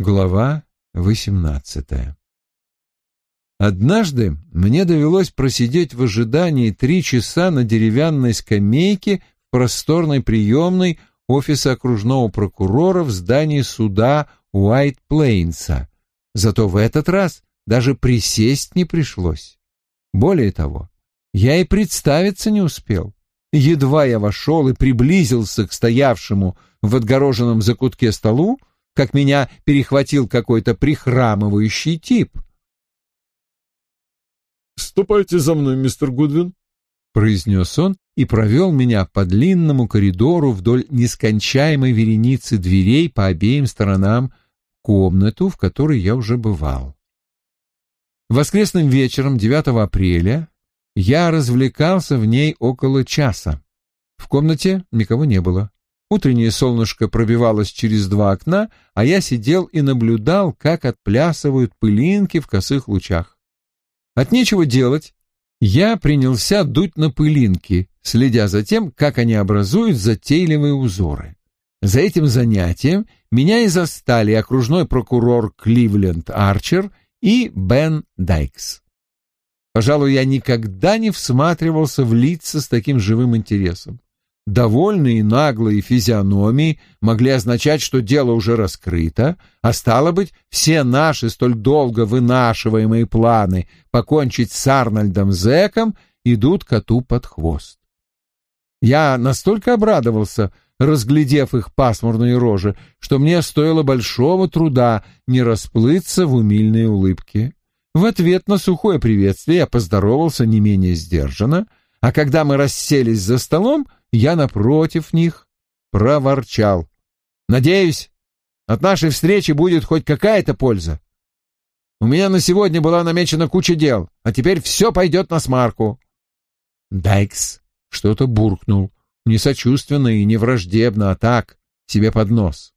Глава восемнадцатая Однажды мне довелось просидеть в ожидании три часа на деревянной скамейке в просторной приемной офиса окружного прокурора в здании суда Уайт-Плейнса. Зато в этот раз даже присесть не пришлось. Более того, я и представиться не успел. Едва я вошел и приблизился к стоявшему в отгороженном закутке столу, как меня перехватил какой-то прихрамывающий тип. «Ступайте за мной, мистер Гудвин», — произнес он и провел меня по длинному коридору вдоль нескончаемой вереницы дверей по обеим сторонам комнату, в которой я уже бывал. Воскресным вечером 9 апреля я развлекался в ней около часа. В комнате никого не было. Утреннее солнышко пробивалось через два окна, а я сидел и наблюдал, как отплясывают пылинки в косых лучах. От нечего делать, я принялся дуть на пылинки, следя за тем, как они образуют затейливые узоры. За этим занятием меня и застали окружной прокурор Кливленд Арчер и Бен Дайкс. Пожалуй, я никогда не всматривался в лица с таким живым интересом. Довольные и наглые физиономии могли означать, что дело уже раскрыто, а стало быть, все наши столь долго вынашиваемые планы покончить с Арнольдом Зеком идут коту под хвост. Я настолько обрадовался, разглядев их пасмурные рожи, что мне стоило большого труда не расплыться в умильной улыбке. В ответ на сухое приветствие я поздоровался не менее сдержанно, а когда мы расселись за столом, я напротив них проворчал. «Надеюсь, от нашей встречи будет хоть какая-то польза. У меня на сегодня была намечена куча дел, а теперь все пойдет на смарку». Дайкс что-то буркнул, не сочувственно и не враждебно, а так, себе под нос.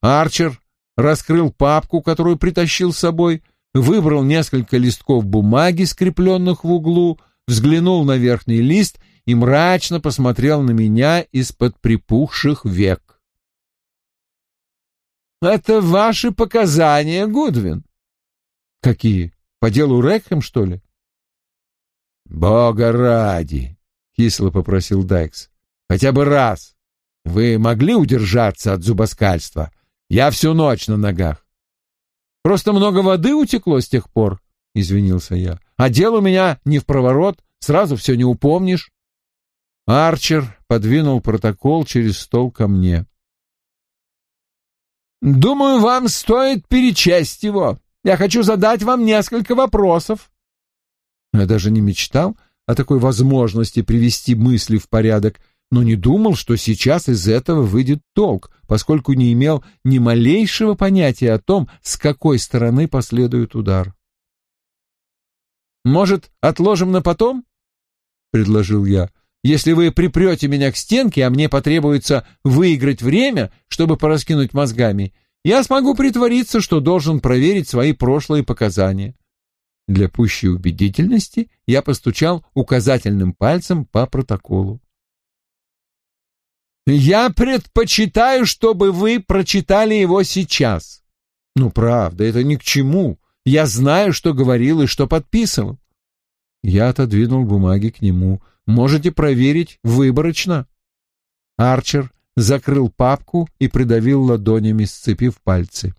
Арчер раскрыл папку, которую притащил с собой, выбрал несколько листков бумаги, скрепленных в углу, взглянул на верхний лист и мрачно посмотрел на меня из-под припухших век. «Это ваши показания, Гудвин?» «Какие? По делу Рекхэм, что ли?» «Бога ради!» — кисло попросил Дайкс. «Хотя бы раз. Вы могли удержаться от зубоскальства? Я всю ночь на ногах. Просто много воды утекло с тех пор, — извинился я. А дел у меня не в проворот, сразу все не упомнишь. Арчер подвинул протокол через стол ко мне. «Думаю, вам стоит перечесть его. Я хочу задать вам несколько вопросов». Я даже не мечтал о такой возможности привести мысли в порядок, но не думал, что сейчас из этого выйдет толк, поскольку не имел ни малейшего понятия о том, с какой стороны последует удар. «Может, отложим на потом?» — предложил я. «Если вы припрете меня к стенке, а мне потребуется выиграть время, чтобы пораскинуть мозгами, я смогу притвориться, что должен проверить свои прошлые показания». Для пущей убедительности я постучал указательным пальцем по протоколу. Я предпочитаю, чтобы вы прочитали его сейчас. Ну, правда, это ни к чему. Я знаю, что говорил и что подписывал. Я отодвинул бумаги к нему. Можете проверить выборочно. Арчер закрыл папку и придавил ладонями, сцепив пальцы.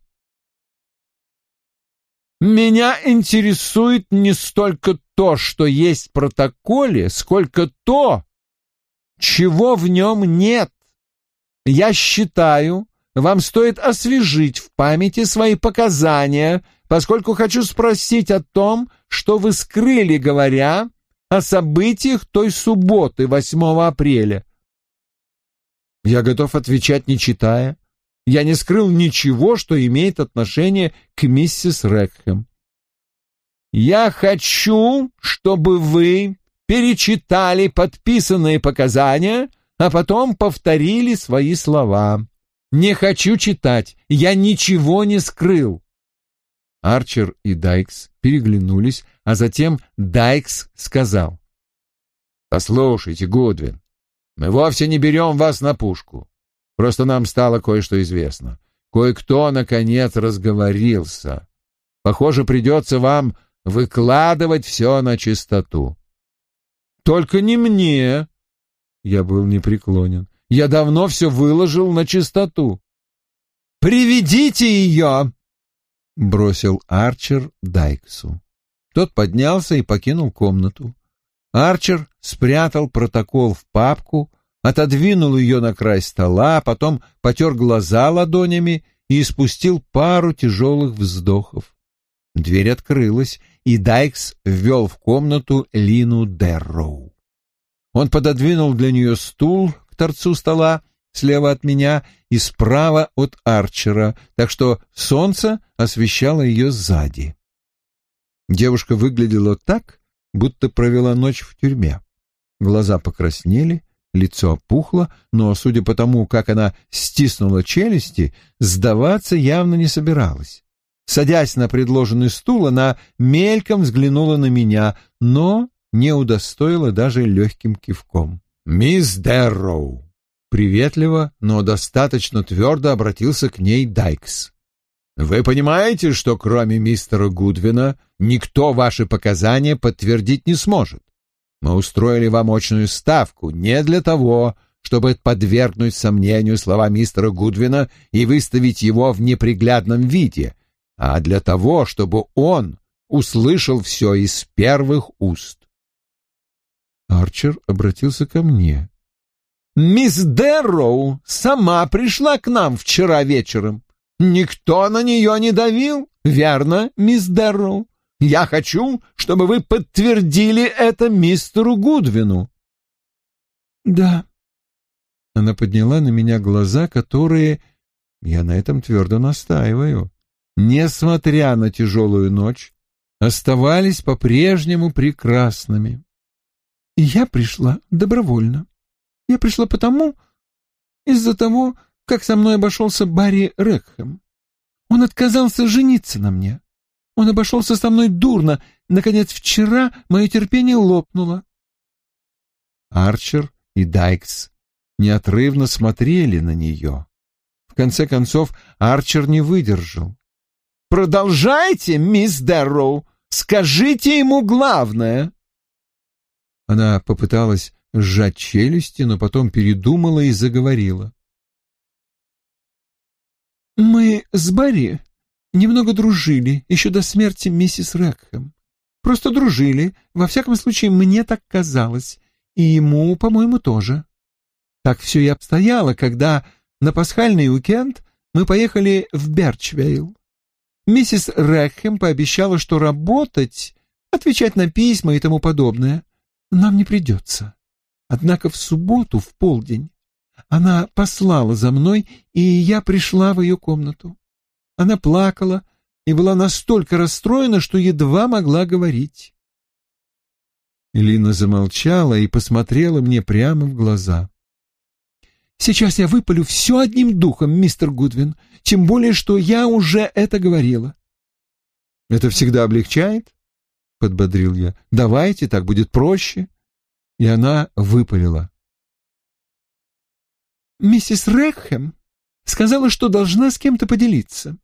Меня интересует не столько то, что есть в протоколе, сколько то, чего в нем нет. Я считаю, вам стоит освежить в памяти свои показания, поскольку хочу спросить о том, что вы скрыли, говоря о событиях той субботы, 8 апреля. Я готов отвечать, не читая. Я не скрыл ничего, что имеет отношение к миссис Рекхэм. Я хочу, чтобы вы перечитали подписанные показания, а потом повторили свои слова. «Не хочу читать, я ничего не скрыл». Арчер и Дайкс переглянулись, а затем Дайкс сказал. «Послушайте, Гудвин, мы вовсе не берем вас на пушку. Просто нам стало кое-что известно. Кое-кто, наконец, разговорился. Похоже, придется вам выкладывать все на чистоту. Только не мне. Я был непреклонен. Я давно все выложил на чистоту. «Приведите ее!» — бросил Арчер Дайксу. Тот поднялся и покинул комнату. Арчер спрятал протокол в папку, отодвинул ее на край стола, потом потер глаза ладонями и испустил пару тяжелых вздохов. Дверь открылась, и Дайкс ввел в комнату Лину Дерроу. Он пододвинул для нее стул к торцу стола слева от меня и справа от Арчера, так что солнце освещало ее сзади. Девушка выглядела так, будто провела ночь в тюрьме. Глаза покраснели, лицо опухло, но, судя по тому, как она стиснула челюсти, сдаваться явно не собиралась. Садясь на предложенный стул, она мельком взглянула на меня, но не удостоила даже легким кивком. «Мисс Дерроу!» Приветливо, но достаточно твердо обратился к ней Дайкс. «Вы понимаете, что кроме мистера Гудвина никто ваши показания подтвердить не сможет? Мы устроили вам очную ставку не для того, чтобы подвергнуть сомнению слова мистера Гудвина и выставить его в неприглядном виде, а для того, чтобы он услышал все из первых уст. Арчер обратился ко мне. «Мисс Дэрроу сама пришла к нам вчера вечером. Никто на нее не давил, верно, мисс Дэрроу? Я хочу, чтобы вы подтвердили это мистеру Гудвину». «Да». Она подняла на меня глаза, которые... Я на этом твердо настаиваю. Несмотря на тяжелую ночь, оставались по-прежнему прекрасными. я пришла добровольно. Я пришла потому, из-за того, как со мной обошелся Барри Рекхэм. Он отказался жениться на мне. Он обошелся со мной дурно. Наконец, вчера мое терпение лопнуло. Арчер и Дайкс неотрывно смотрели на нее. В конце концов, Арчер не выдержал. «Продолжайте, мисс Дэрроу! Скажите ему главное!» Она попыталась сжать челюсти, но потом передумала и заговорила. «Мы с Барри немного дружили еще до смерти миссис Рекхэм. Просто дружили, во всяком случае, мне так казалось, и ему, по-моему, тоже. Так все и обстояло, когда на пасхальный уикенд мы поехали в Берчвейл. Миссис Рекхэм пообещала, что работать, отвечать на письма и тому подобное нам не придется. Однако в субботу в полдень она послала за мной, и я пришла в ее комнату. Она плакала и была настолько расстроена, что едва могла говорить. Лина замолчала и посмотрела мне прямо в глаза. «Сейчас я выпалю все одним духом, мистер Гудвин, тем более, что я уже это говорила». «Это всегда облегчает?» — подбодрил я. «Давайте, так будет проще» и она выпалила. «Миссис Рекхэм сказала, что должна с кем-то поделиться.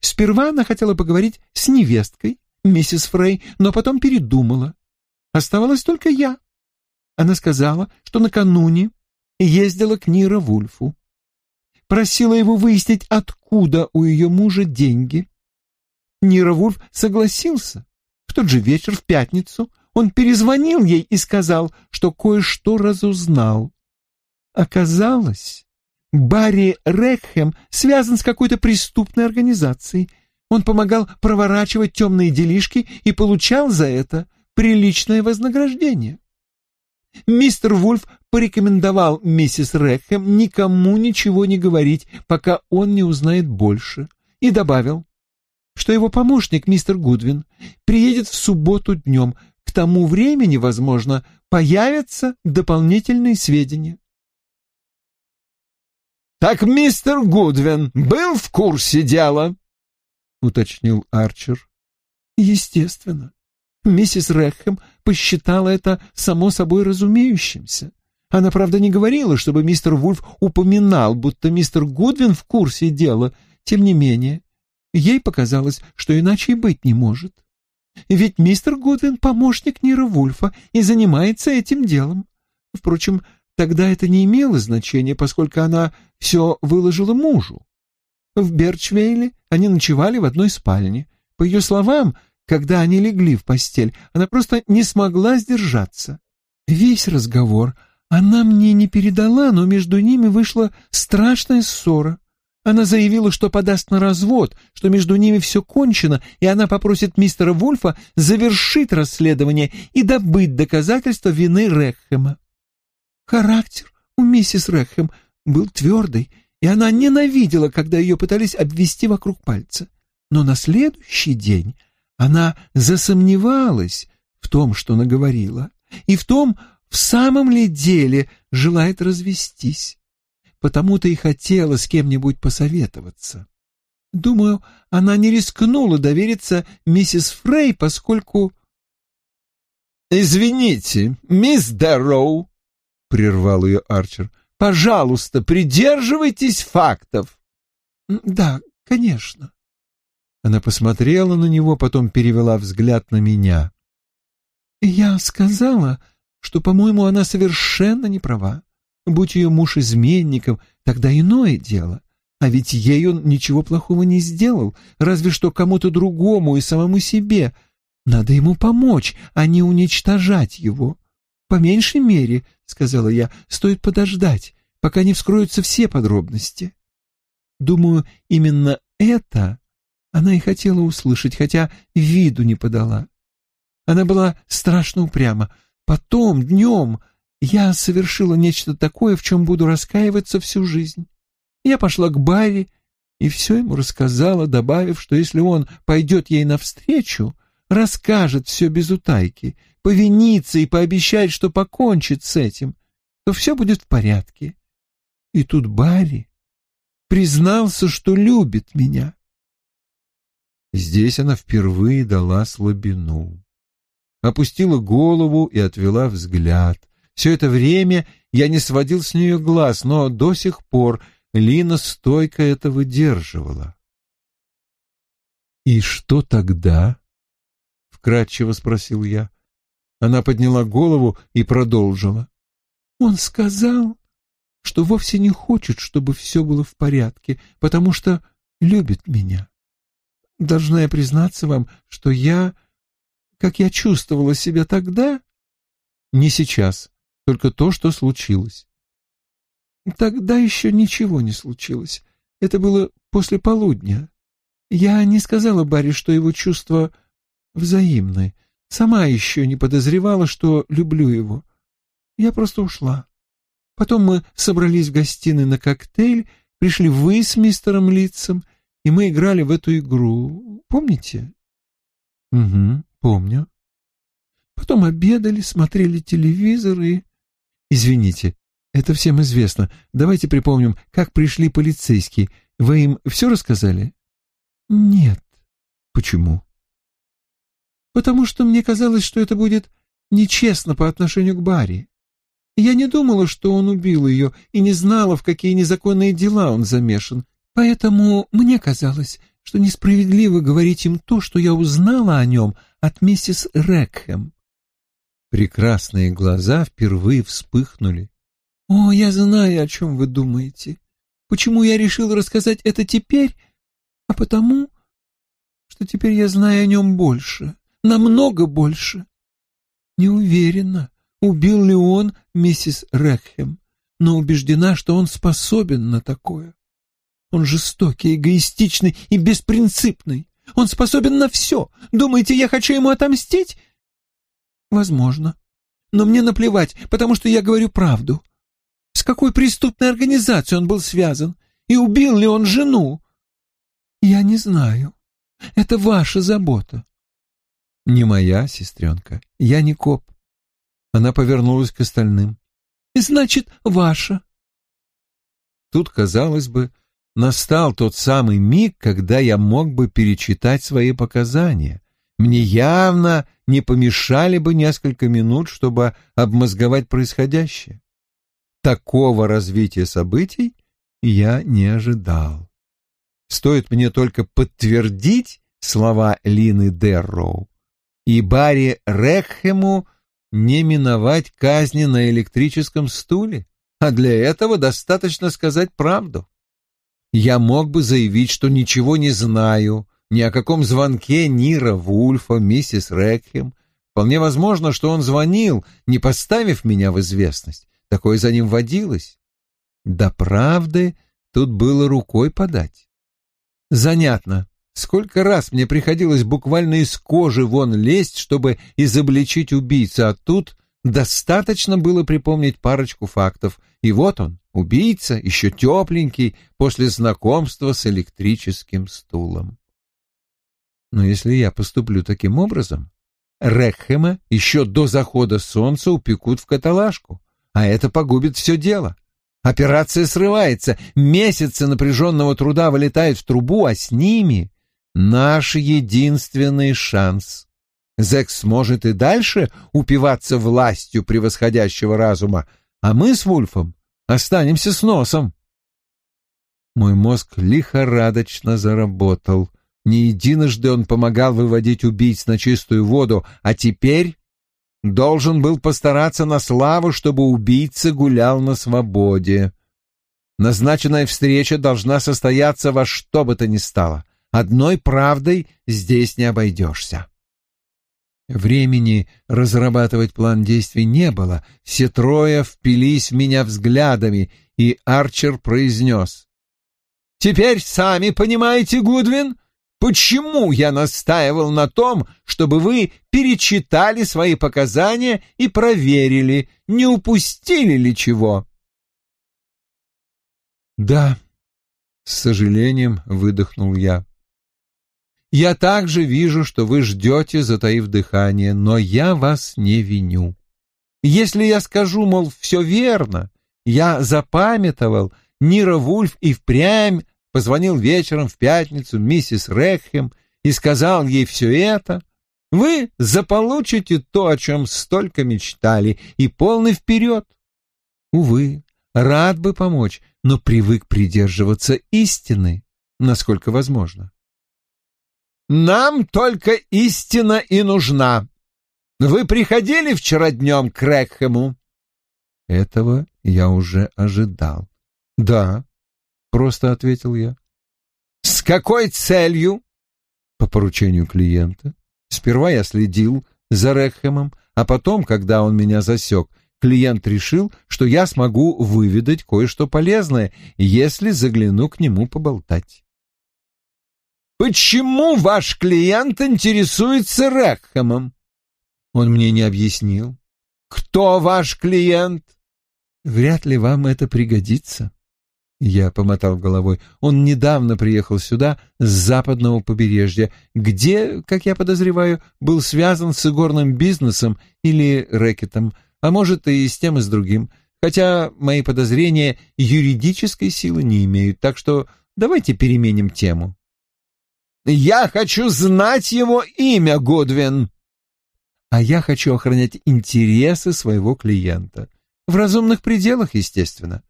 Сперва она хотела поговорить с невесткой, миссис Фрей, но потом передумала. Оставалась только я. Она сказала, что накануне ездила к Нира Вульфу. Просила его выяснить, откуда у ее мужа деньги. Нира Вульф согласился. В тот же вечер, в пятницу, он перезвонил ей и сказал, что кое-что разузнал. Оказалось, Барри Рекхэм связан с какой-то преступной организацией. Он помогал проворачивать темные делишки и получал за это приличное вознаграждение. Мистер Вульф порекомендовал миссис Рекхэм никому ничего не говорить, пока он не узнает больше, и добавил, что его помощник, мистер Гудвин, приедет в субботу днем, к тому времени, возможно, появятся дополнительные сведения. «Так мистер Гудвин был в курсе дела?» — уточнил Арчер. «Естественно. Миссис Рэхэм посчитала это само собой разумеющимся. Она, правда, не говорила, чтобы мистер Вульф упоминал, будто мистер Гудвин в курсе дела, тем не менее, ей показалось, что иначе и быть не может. Ведь мистер Гудвин — помощник Нира Вульфа и занимается этим делом. Впрочем, тогда это не имело значения, поскольку она все выложила мужу. В Берчвейле они ночевали в одной спальне. По ее словам, когда они легли в постель, она просто не смогла сдержаться. Весь разговор она мне не передала, но между ними вышла страшная ссора. Она заявила, что подаст на развод, что между ними все кончено, и она попросит мистера Вульфа завершить расследование и добыть доказательства вины Рекхема. Характер у миссис Рекхем был твердый, и она ненавидела, когда ее пытались обвести вокруг пальца. Но на следующий день она засомневалась в том, что наговорила, и в том, в самом ли деле желает развестись. Потому-то и хотела с кем-нибудь посоветоваться. Думаю, она не рискнула довериться миссис Фрей, поскольку... «Извините, мисс Дарроу», — прервал ее Арчер, — «пожалуйста, придерживайтесь фактов». «Да, конечно». Она посмотрела на него, потом перевела взгляд на меня. «Я сказала, что, по-моему, она совершенно не права. Будь ее муж изменником, тогда иное дело. А ведь ей он ничего плохого не сделал, разве что кому-то другому и самому себе. Надо ему помочь, а не уничтожать его. По меньшей мере, — сказала я, — стоит подождать, пока не вскроются все подробности. Думаю, именно это она и хотела услышать, хотя виду не подала. Она была страшно упряма. Потом, днем, я совершила нечто такое, в чем буду раскаиваться всю жизнь. Я пошла к Барри и все ему рассказала, добавив, что если он пойдет ей навстречу, расскажет все без утайки, повинится и пообещает, что покончит с этим, то все будет в порядке. И тут Барри признался, что любит меня. Здесь она впервые дала слабину. Опустила голову и отвела взгляд. Все это время я не сводил с нее глаз, но до сих пор Лина стойко это выдерживала. «И что тогда?» — вкратчиво спросил я. Она подняла голову и продолжила. «Он сказал, что вовсе не хочет, чтобы все было в порядке, потому что любит меня. Должна я признаться вам, что я, как я чувствовала себя тогда, не сейчас, только то, что случилось. Тогда еще ничего не случилось. Это было после полудня. Я не сказала Барри, что его чувства взаимны. Сама еще не подозревала, что люблю его. Я просто ушла. Потом мы собрались в гостиной на коктейль, пришли вы с мистером Лицем — и мы играли в эту игру. Помните? Угу, помню. Потом обедали, смотрели телевизор и... Извините, это всем известно. Давайте припомним, как пришли полицейские. Вы им все рассказали? Нет. Почему? Потому что мне казалось, что это будет нечестно по отношению к Барри. Я не думала, что он убил ее, и не знала, в какие незаконные дела он замешан. Поэтому мне казалось, что несправедливо говорить им то, что я узнала о нем от миссис Рекхэм. Прекрасные глаза впервые вспыхнули. «О, я знаю, о чем вы думаете. Почему я решил рассказать это теперь? А потому, что теперь я знаю о нем больше, намного больше. Не уверена, убил ли он миссис Рекхэм, но убеждена, что он способен на такое. Он жестокий, эгоистичный и беспринципный. Он способен на все. Думаете, я хочу ему отомстить? Возможно. Но мне наплевать, потому что я говорю правду. С какой преступной организацией он был связан? И убил ли он жену? Я не знаю. Это ваша забота. Не моя, сестренка. Я не коп. Она повернулась к остальным. Значит, ваша. Тут, казалось бы, настал тот самый миг, когда я мог бы перечитать свои показания. Мне явно не помешали бы несколько минут, чтобы обмозговать происходящее. Такого развития событий я не ожидал. Стоит мне только подтвердить слова Лины Дерроу, и Барри Рекхему не миновать казни на электрическом стуле, а для этого достаточно сказать правду. Я мог бы заявить, что ничего не знаю ни о каком звонке Нира Вульфа, миссис Рекхем. Вполне возможно, что он звонил, не поставив меня в известность. Такое за ним водилось. Да правды тут было рукой подать. Занятно, сколько раз мне приходилось буквально из кожи вон лезть, чтобы изобличить убийцу, а тут достаточно было припомнить парочку фактов. И вот он, убийца, еще тепленький, после знакомства с электрическим стулом. Но если я поступлю таким образом, Рекхема еще до захода солнца упекут в каталажку, а это погубит все дело. Операция срывается, месяцы напряженного труда вылетают в трубу, а с ними наш единственный шанс. Зекс сможет и дальше упиваться властью превосходящего разума, а мы с Вульфом останемся с носом. Мой мозг лихорадочно заработал. Не единожды он помогал выводить убийц на чистую воду, а теперь должен был постараться на славу, чтобы убийца гулял на свободе. Назначенная встреча должна состояться во что бы то ни стало. Одной правдой здесь не обойдешься. Времени разрабатывать план действий не было. Все трое впились в меня взглядами, и Арчер произнес. «Теперь сами понимаете, Гудвин, Почему я настаивал на том, чтобы вы перечитали свои показания и проверили, не упустили ли чего? Да, с сожалением выдохнул я. Я также вижу, что вы ждете, затаив дыхание, но я вас не виню. Если я скажу, мол, все верно, я запамятовал, Нира Вульф и впрямь позвонил вечером в пятницу миссис Рекхем и сказал ей все это, вы заполучите то, о чем столько мечтали, и полный вперед. Увы, рад бы помочь, но привык придерживаться истины, насколько возможно. Нам только истина и нужна. Вы приходили вчера днем к Рекхему? Этого я уже ожидал. Да, — просто ответил я. «С какой целью?» «По поручению клиента. Сперва я следил за Рекхемом, а потом, когда он меня засек, клиент решил, что я смогу выведать кое-что полезное, если загляну к нему поболтать». «Почему ваш клиент интересуется Рекхемом?» Он мне не объяснил. «Кто ваш клиент?» «Вряд ли вам это пригодится». Я помотал головой. Он недавно приехал сюда с западного побережья, где, как я подозреваю, был связан с игорным бизнесом или рэкетом, а может и с тем и с другим. Хотя мои подозрения юридической силы не имеют, так что давайте переменим тему. «Я хочу знать его имя, Годвин!» «А я хочу охранять интересы своего клиента. В разумных пределах, естественно.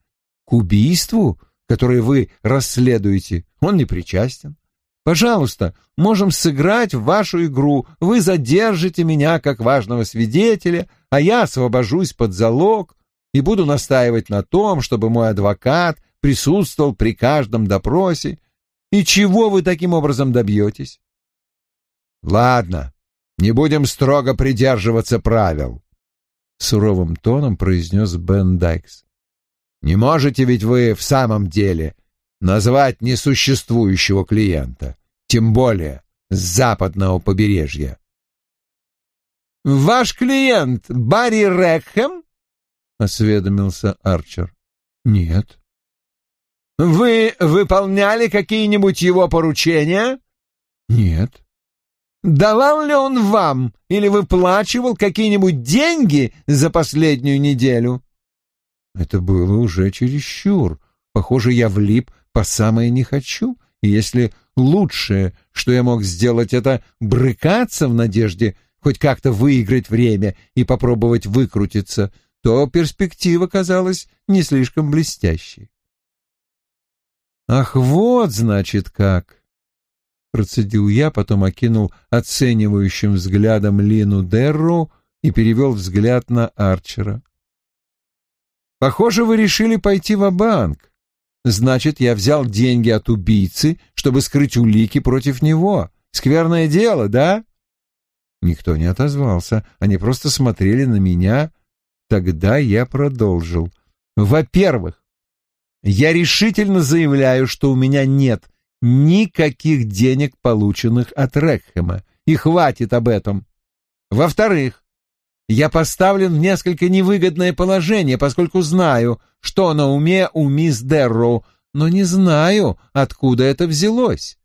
К убийству, которое вы расследуете, он не причастен. Пожалуйста, можем сыграть в вашу игру. Вы задержите меня как важного свидетеля, а я освобожусь под залог и буду настаивать на том, чтобы мой адвокат присутствовал при каждом допросе. И чего вы таким образом добьетесь? Ладно, не будем строго придерживаться правил, — суровым тоном произнес Бен Дайкс. Не можете ведь вы в самом деле назвать несуществующего клиента, тем более с западного побережья. «Ваш клиент Барри Рекхэм?» — осведомился Арчер. «Нет». «Вы выполняли какие-нибудь его поручения?» «Нет». «Давал ли он вам или выплачивал какие-нибудь деньги за последнюю неделю?» Это было уже чересчур. Похоже, я влип по самое не хочу. И если лучшее, что я мог сделать, это брыкаться в надежде хоть как-то выиграть время и попробовать выкрутиться, то перспектива казалась не слишком блестящей. Ах, вот, значит, как. Процедил я, потом окинул оценивающим взглядом Лину Дерру и перевел взгляд на Арчера. Похоже, вы решили пойти в банк Значит, я взял деньги от убийцы, чтобы скрыть улики против него. Скверное дело, да? Никто не отозвался, они просто смотрели на меня. Тогда я продолжил. Во-первых, я решительно заявляю, что у меня нет никаких денег, полученных от Рекхема, и хватит об этом. Во-вторых, я поставлен в несколько невыгодное положение, поскольку знаю, что на уме у мисс Дерроу, но не знаю, откуда это взялось.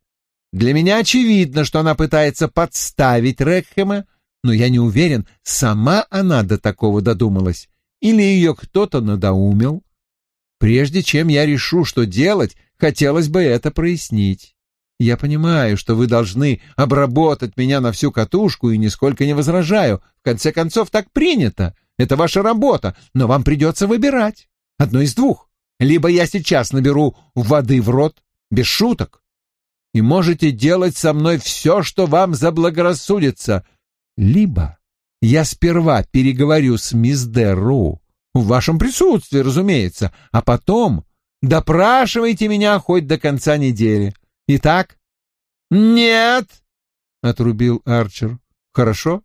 Для меня очевидно, что она пытается подставить Рекхема, но я не уверен, сама она до такого додумалась или ее кто-то надоумил. Прежде чем я решу, что делать, хотелось бы это прояснить. Я понимаю, что вы должны обработать меня на всю катушку и нисколько не возражаю. В конце концов, так принято. Это ваша работа, но вам придется выбирать. Одно из двух. Либо я сейчас наберу воды в рот, без шуток, и можете делать со мной все, что вам заблагорассудится. Либо я сперва переговорю с мисс Дерру, в вашем присутствии, разумеется, а потом допрашивайте меня хоть до конца недели. Итак? Нет, отрубил Арчер. Хорошо.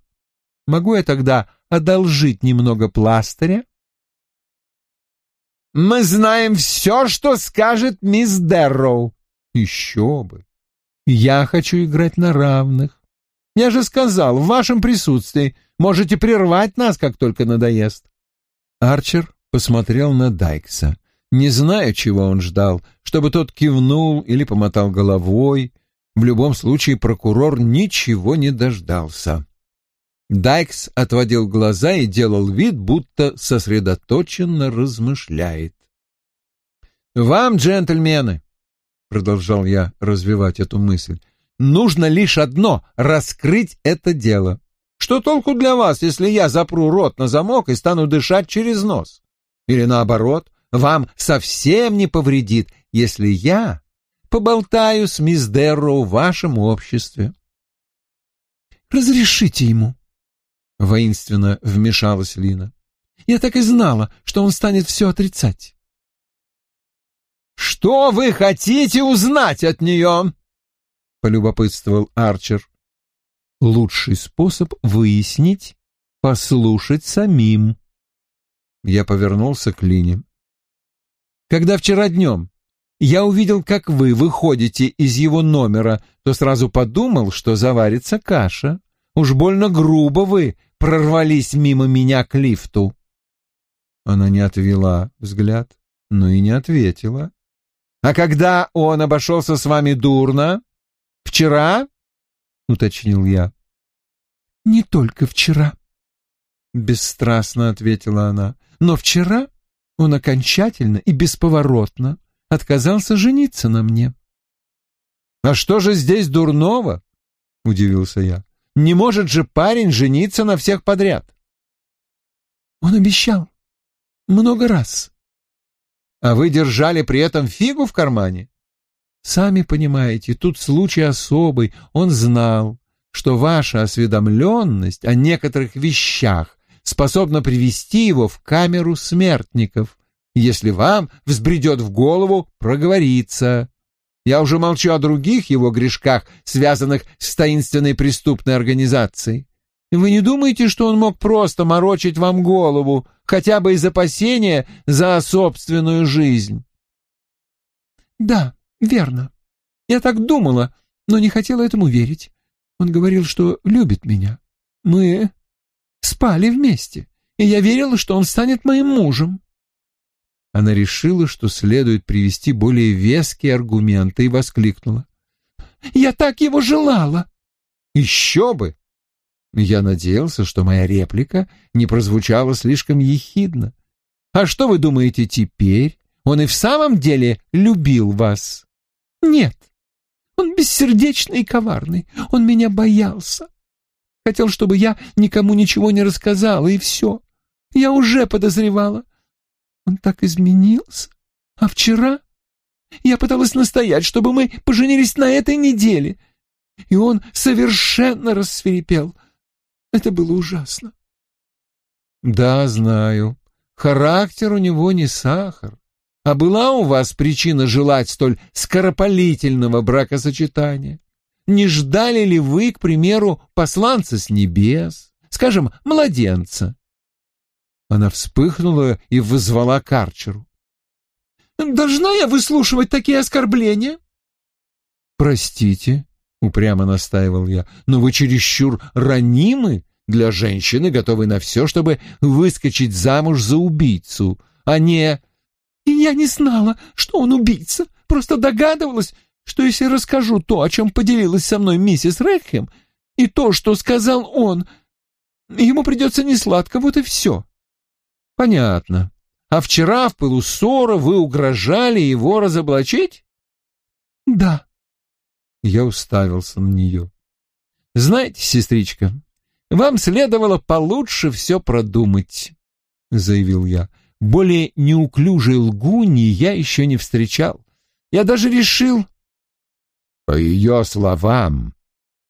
Могу я тогда одолжить немного пластыря? Мы знаем все, что скажет мисс Дерроу. Еще бы. Я хочу играть на равных. Я же сказал, в вашем присутствии можете прервать нас, как только надоест. Арчер посмотрел на Дайкса. Не знаю, чего он ждал, чтобы тот кивнул или помотал головой. В любом случае прокурор ничего не дождался. Дайкс отводил глаза и делал вид, будто сосредоточенно размышляет. «Вам, джентльмены, продолжал я развивать эту мысль, нужно лишь одно — раскрыть это дело. Что толку для вас, если я запру рот на замок и стану дышать через нос? Или наоборот, вам совсем не повредит, если я поболтаю с мисс Дерроу в вашем обществе. «Разрешите ему», — воинственно вмешалась Лина. «Я так и знала, что он станет все отрицать». «Что вы хотите узнать от нее?» — полюбопытствовал Арчер. «Лучший способ выяснить — послушать самим». Я повернулся к Лине. «Когда вчера днем я увидел, как вы выходите из его номера, то сразу подумал, что заварится каша. Уж больно грубо вы прорвались мимо меня к лифту». Она не отвела взгляд, но и не ответила. А когда он обошелся с вами дурно? Вчера? Уточнил я. Не только вчера. Бесстрастно ответила она. Но вчера он окончательно и бесповоротно отказался жениться на мне. А что же здесь дурного? Удивился я. Не может же парень жениться на всех подряд. Он обещал. Много раз. А вы держали при этом фигу в кармане? Сами понимаете, тут случай особый. Он знал, что ваша осведомленность о некоторых вещах способна привести его в камеру смертников, если вам взбредет в голову проговориться. Я уже молчу о других его грешках, связанных с таинственной преступной организацией. Вы не думаете, что он мог просто морочить вам голову, хотя бы из опасения за собственную жизнь? Да, верно. Я так думала, но не хотела этому верить. Он говорил, что любит меня. Мы спали вместе, и я верила, что он станет моим мужем. Она решила, что следует привести более веские аргументы, и воскликнула. «Я так его желала!» «Еще бы! Я надеялся, что моя реплика не прозвучала слишком ехидно. А что вы думаете теперь? Он и в самом деле любил вас? Нет. Он бессердечный и коварный. Он меня боялся. Хотел, чтобы я никому ничего не рассказала, и все. Я уже подозревала. Он так изменился. А вчера... Я пыталась настоять, чтобы мы поженились на этой неделе. И он совершенно рассверепел. Это было ужасно. Да, знаю. Характер у него не сахар. А была у вас причина желать столь скоропалительного бракосочетания? Не ждали ли вы, к примеру, посланца с небес, скажем, младенца? Она вспыхнула и вызвала Карчеру. «Должна я выслушивать такие оскорбления?» «Простите», — упрямо настаивал я, — «но вы чересчур ранимы для женщины, готовой на все, чтобы выскочить замуж за убийцу, а не...» Я не знала, что он убийца, просто догадывалась, что если расскажу то, о чем поделилась со мной миссис Рэкхэм, и то, что сказал он, ему придется несладко, вот и все. Понятно. А вчера в пылу ссора вы угрожали его разоблачить? Да. Я уставился на нее. Знаете, сестричка, вам следовало получше все продумать, заявил я. Более неуклюжей лгуни я еще не встречал. Я даже решил... По ее словам,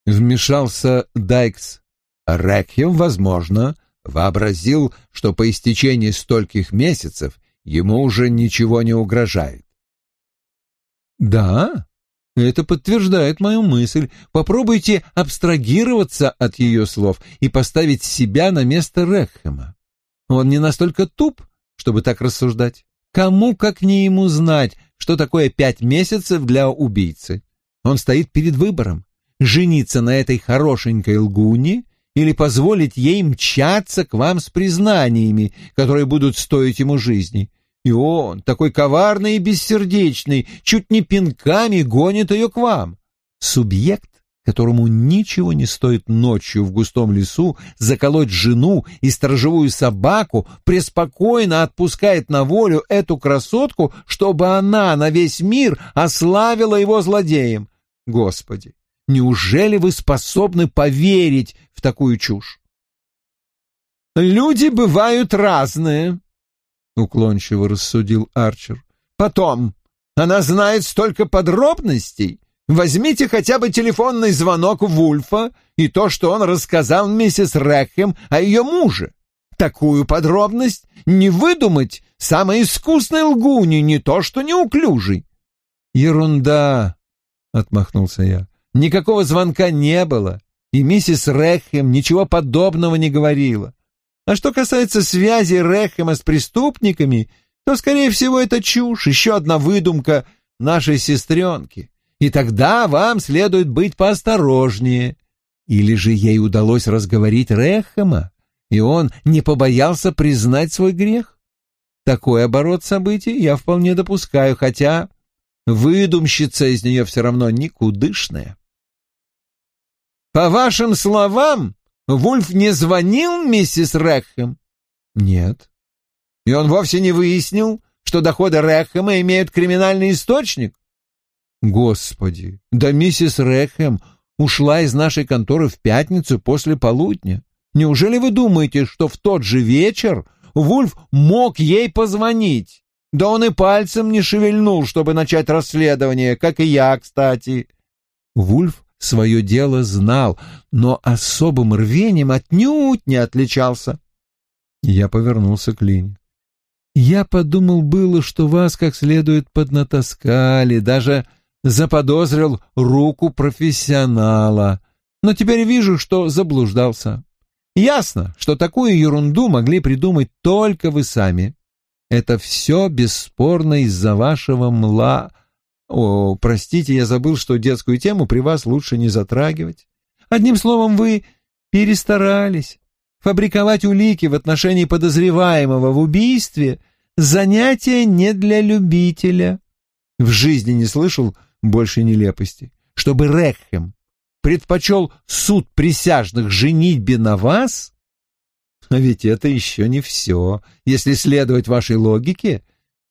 вмешался Дайкс, Рекхем, возможно, вообразил, что по истечении стольких месяцев ему уже ничего не угрожает. Да, это подтверждает мою мысль. Попробуйте абстрагироваться от ее слов и поставить себя на место Рекхема. Он не настолько туп, чтобы так рассуждать. Кому, как не ему, знать, что такое пять месяцев для убийцы? Он стоит перед выбором — жениться на этой хорошенькой лгуне или позволить ей мчаться к вам с признаниями, которые будут стоить ему жизни. И он, такой коварный и бессердечный, чуть не пинками гонит ее к вам. Субъект, которому ничего не стоит ночью в густом лесу заколоть жену и сторожевую собаку, преспокойно отпускает на волю эту красотку, чтобы она на весь мир ославила его злодеем. Господи, неужели вы способны поверить в такую чушь? «Люди бывают разные», — уклончиво рассудил Арчер. «Потом, она знает столько подробностей, Возьмите хотя бы телефонный звонок Вульфа и то, что он рассказал миссис Рэкхэм о ее муже. Такую подробность не выдумать самой искусной лгуни, не то что неуклюжий. Ерунда, — отмахнулся я. Никакого звонка не было, и миссис Рэкхэм ничего подобного не говорила. А что касается связи Рэкхэма с преступниками, то, скорее всего, это чушь, еще одна выдумка нашей сестренки и тогда вам следует быть поосторожнее. Или же ей удалось разговорить Рехема, и он не побоялся признать свой грех? Такой оборот событий я вполне допускаю, хотя выдумщица из нее все равно никудышная. По вашим словам, Вульф не звонил миссис Рехем? Нет. И он вовсе не выяснил, что доходы Рехема имеют криминальный источник? Господи, да миссис Рэхэм ушла из нашей конторы в пятницу после полудня. Неужели вы думаете, что в тот же вечер Вульф мог ей позвонить? Да он и пальцем не шевельнул, чтобы начать расследование, как и я, кстати. Вульф свое дело знал, но особым рвением отнюдь не отличался. Я повернулся к Лине. Я подумал было, что вас как следует поднатаскали, даже заподозрил руку профессионала, но теперь вижу, что заблуждался. Ясно, что такую ерунду могли придумать только вы сами. Это все бесспорно из-за вашего мла... О, простите, я забыл, что детскую тему при вас лучше не затрагивать. Одним словом, вы перестарались. Фабриковать улики в отношении подозреваемого в убийстве — занятие не для любителя. В жизни не слышал больше нелепости, чтобы Рекхем предпочел суд присяжных женитьбе на вас? А ведь это еще не все. Если следовать вашей логике,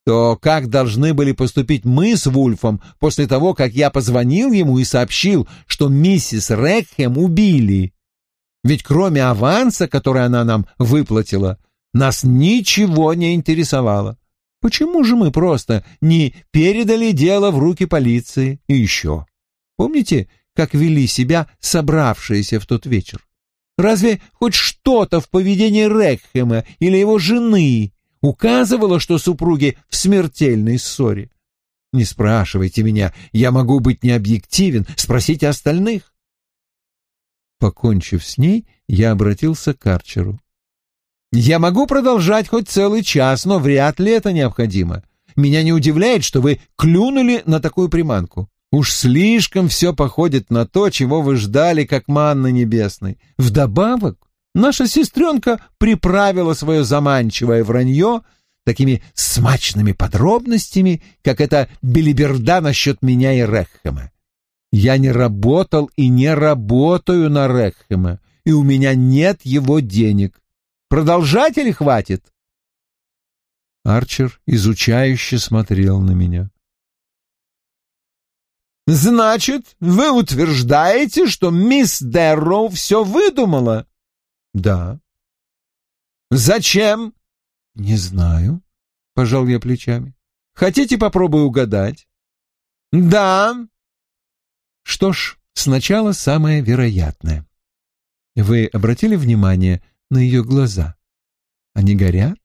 то как должны были поступить мы с Вульфом после того, как я позвонил ему и сообщил, что миссис Рекхем убили? Ведь кроме аванса, который она нам выплатила, нас ничего не интересовало. Почему же мы просто не передали дело в руки полиции? И еще. Помните, как вели себя собравшиеся в тот вечер? Разве хоть что-то в поведении Рекхема или его жены указывало, что супруги в смертельной ссоре? Не спрашивайте меня, я могу быть необъективен, спросите остальных. Покончив с ней, я обратился к Арчеру. «Я могу продолжать хоть целый час, но вряд ли это необходимо. Меня не удивляет, что вы клюнули на такую приманку. Уж слишком все походит на то, чего вы ждали, как манна небесной. Вдобавок, наша сестренка приправила свое заманчивое вранье такими смачными подробностями, как эта белиберда насчет меня и Рекхема. Я не работал и не работаю на Рекхема, и у меня нет его денег. Продолжать или хватит?» Арчер изучающе смотрел на меня. «Значит, вы утверждаете, что мисс Дэрроу все выдумала?» «Да». «Зачем?» «Не знаю», — пожал я плечами. «Хотите, попробую угадать?» «Да». «Что ж, сначала самое вероятное. Вы обратили внимание на ее глаза? Они горят?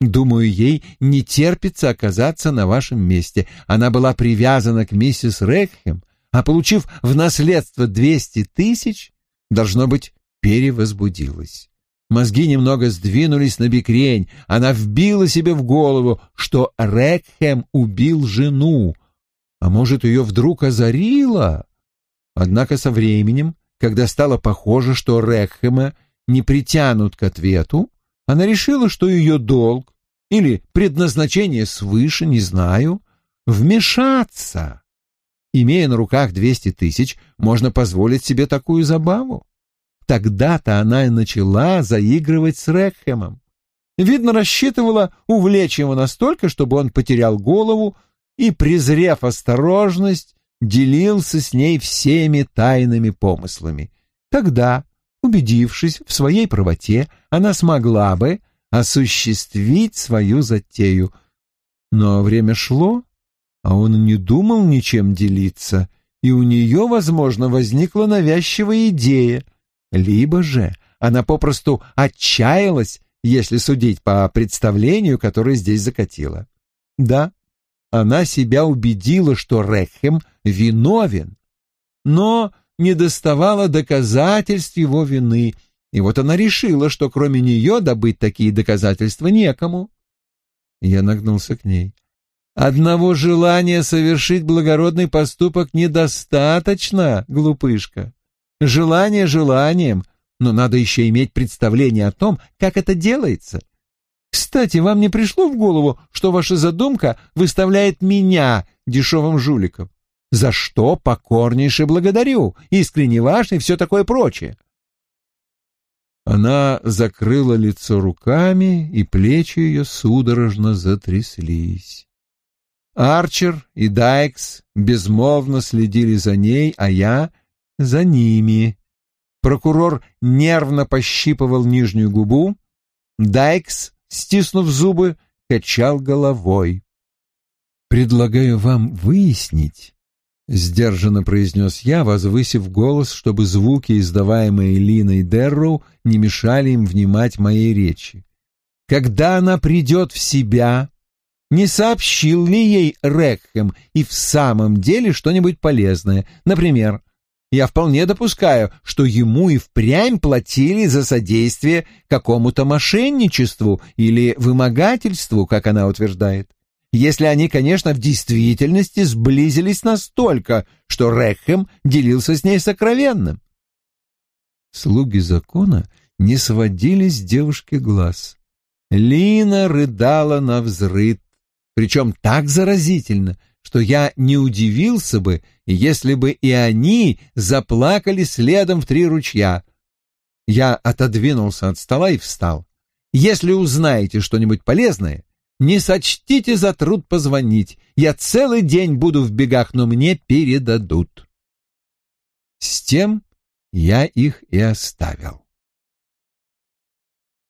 Думаю, ей не терпится оказаться на вашем месте. Она была привязана к миссис Рекхем, а, получив в наследство двести тысяч, должно быть, перевозбудилась. Мозги немного сдвинулись на бекрень. Она вбила себе в голову, что Рекхем убил жену. А может, ее вдруг озарило? Однако со временем когда стало похоже, что Рекхема не притянут к ответу, она решила, что ее долг или предназначение свыше, не знаю, вмешаться. Имея на руках двести тысяч, можно позволить себе такую забаву. Тогда-то она и начала заигрывать с Рекхемом. Видно, рассчитывала увлечь его настолько, чтобы он потерял голову и, презрев осторожность, делился с ней всеми тайными помыслами. Тогда, убедившись в своей правоте, она смогла бы осуществить свою затею. Но время шло, а он не думал ничем делиться, и у нее, возможно, возникла навязчивая идея. Либо же она попросту отчаялась, если судить по представлению, которое здесь закатила. Да, она себя убедила, что Рекхем виновен, но не доставала доказательств его вины, и вот она решила, что кроме нее добыть такие доказательства некому. Я нагнулся к ней. Одного желания совершить благородный поступок недостаточно, глупышка. Желание желанием, но надо еще иметь представление о том, как это делается. Кстати, вам не пришло в голову, что ваша задумка выставляет меня дешевым жуликом? За что покорнейше благодарю, искренне ваш и все такое прочее. Она закрыла лицо руками, и плечи ее судорожно затряслись. Арчер и Дайкс безмолвно следили за ней, а я — за ними. Прокурор нервно пощипывал нижнюю губу. Дайкс стиснув зубы, качал головой. «Предлагаю вам выяснить», — сдержанно произнес я, возвысив голос, чтобы звуки, издаваемые Линой Дерроу, не мешали им внимать моей речи. «Когда она придет в себя, не сообщил ли ей Рекхэм и в самом деле что-нибудь полезное? Например, я вполне допускаю, что ему и впрямь платили за содействие какому-то мошенничеству или вымогательству, как она утверждает. Если они, конечно, в действительности сблизились настолько, что Рекхэм делился с ней сокровенным. Слуги закона не сводили с девушки глаз. Лина рыдала на взрыд, причем так заразительно, что я не удивился бы, если бы и они заплакали следом в три ручья. Я отодвинулся от стола и встал. Если узнаете что-нибудь полезное, не сочтите за труд позвонить. Я целый день буду в бегах, но мне передадут. С тем я их и оставил.